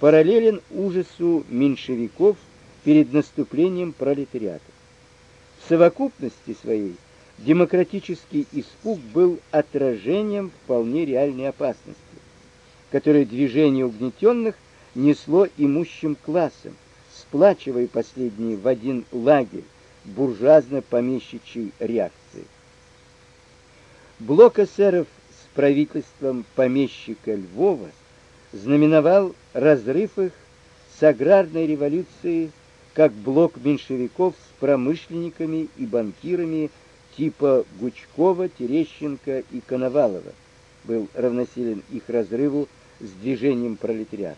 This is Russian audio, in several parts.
параллелен ужасу меньшевиков перед наступлением пролетариата. В совокупности своей демократический испуг был отражением вполне реальной опасности, которую движение угнетенных несло имущим классам, сплачивая последние в один лагерь буржуазно-помещичьей реакции. Блок эсеров с правительством помещика Львова знаменовал разрыв их с аграрной революцией, как блок меньшевиков с промышленниками и банкирами типа Гучкова, Терещенко и Коновалова был равносилен их разрыву с движением пролетариата.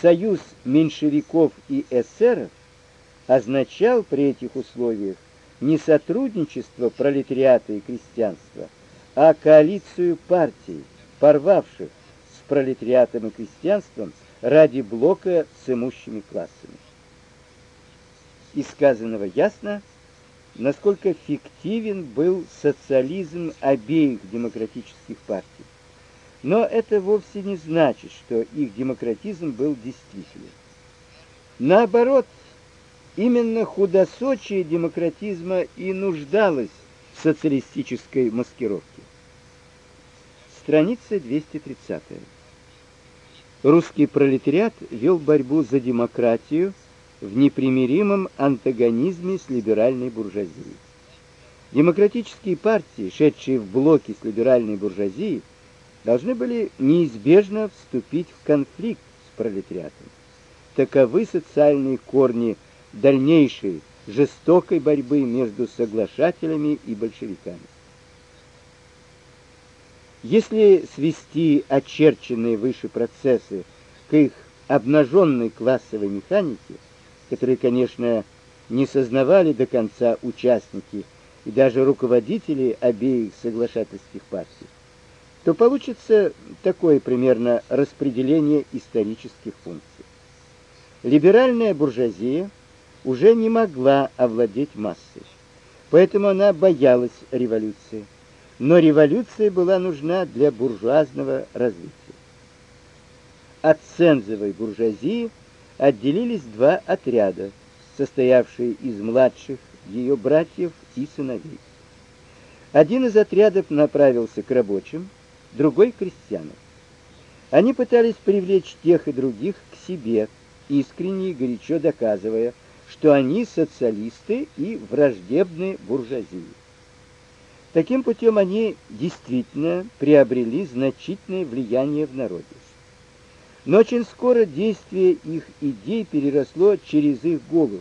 Союз меньшевиков и эсеров означал при этих условиях не сотрудничество пролетариата и крестьянства, а коалицию партий, порвавших пролетариатом и крестьянством ради блока с имущими классами. Из сказанного ясно, насколько фиктивен был социализм обеих демократических партий. Но это вовсе не значит, что их демократизм был действителен. Наоборот, именно худосочие демократизма и нуждалось в социалистической маскировке. Страница 230. Русский пролетариат вел борьбу за демократию в непримиримом антагонизме с либеральной буржуазией. Демократические партии, шедшие в блоки с либеральной буржуазией, должны были неизбежно вступить в конфликт с пролетариатом. Таковы социальные корни дальнейшей жестокой борьбы между соглашателями и большевиками. Если свести очерченные выше процессы к их обнаженной классовой механике, которые, конечно, не сознавали до конца участники и даже руководители обеих соглашательских партий, то получится такое примерно распределение исторических функций. Либеральная буржуазия уже не могла овладеть массой, поэтому она боялась революции. Но революция была нужна для буржуазного развития. От цензовой буржуазии отделились два отряда, состоявшие из младших ее братьев и сыновей. Один из отрядов направился к рабочим, другой к крестьянам. Они пытались привлечь тех и других к себе, искренне и горячо доказывая, что они социалисты и враждебны буржуазии. Таким путем они действительно приобрели значительное влияние в народе. Но очень скоро действие их идей переросло через их головы.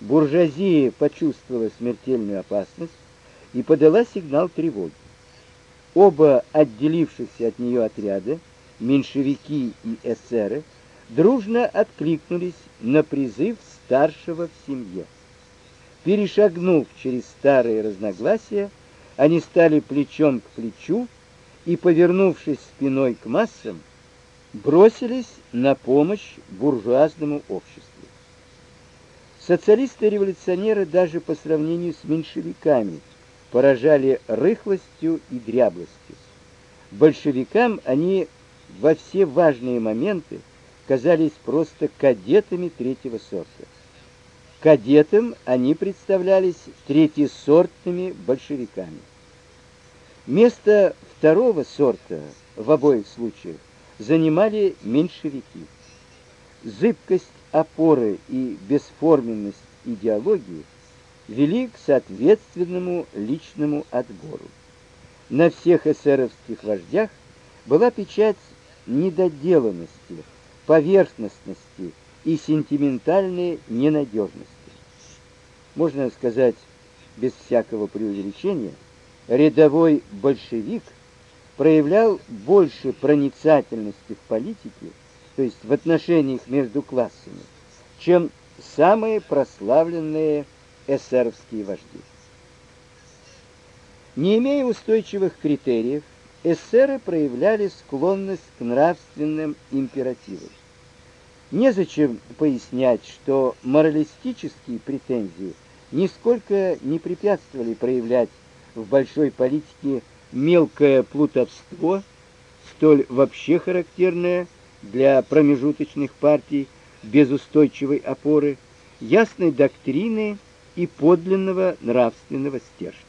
Буржуазия почувствовала смертельную опасность и подала сигнал тревоги. Оба отделившихся от нее отряда, меньшевики и эсеры, дружно откликнулись на призыв старшего в семье. Перешагнув через старые разногласия, они стали плечом к плечу и, повернувшись спиной к массам, бросились на помощь буржуазному обществу. Социалисты-революционеры даже по сравнению с меньшевиками поражали рыхлостью и дряблостью. Большевикам они во все важные моменты казались просто кадетами третьего сорта. Кадетам они представлялись третьесортными большевиками. Место второго сорта в обоих случаях занимали меньшевики. Зыбкость опоры и бесформенность идеологии вели к соответственному личному отбору. На всех эсеровских вождях была печать недоделанности, поверхностности и сентиментальной ненадежности. Можно сказать без всякого преувеличения, рядовой большевик – проявлял больше проницательности в политике, то есть в отношениях между классами, чем самые прославленные эсеровские вожди. Не имея устойчивых критериев, эсеры проявляли склонность к нравственным императивам. Незачем пояснять, что моралистические претензии нисколько не препятствовали проявлять в большой политике мелкое плутовство, столь вообще характерное для промежуточных партий без устойчивой опоры, ясной доктрины и подлинного нравственного стержня.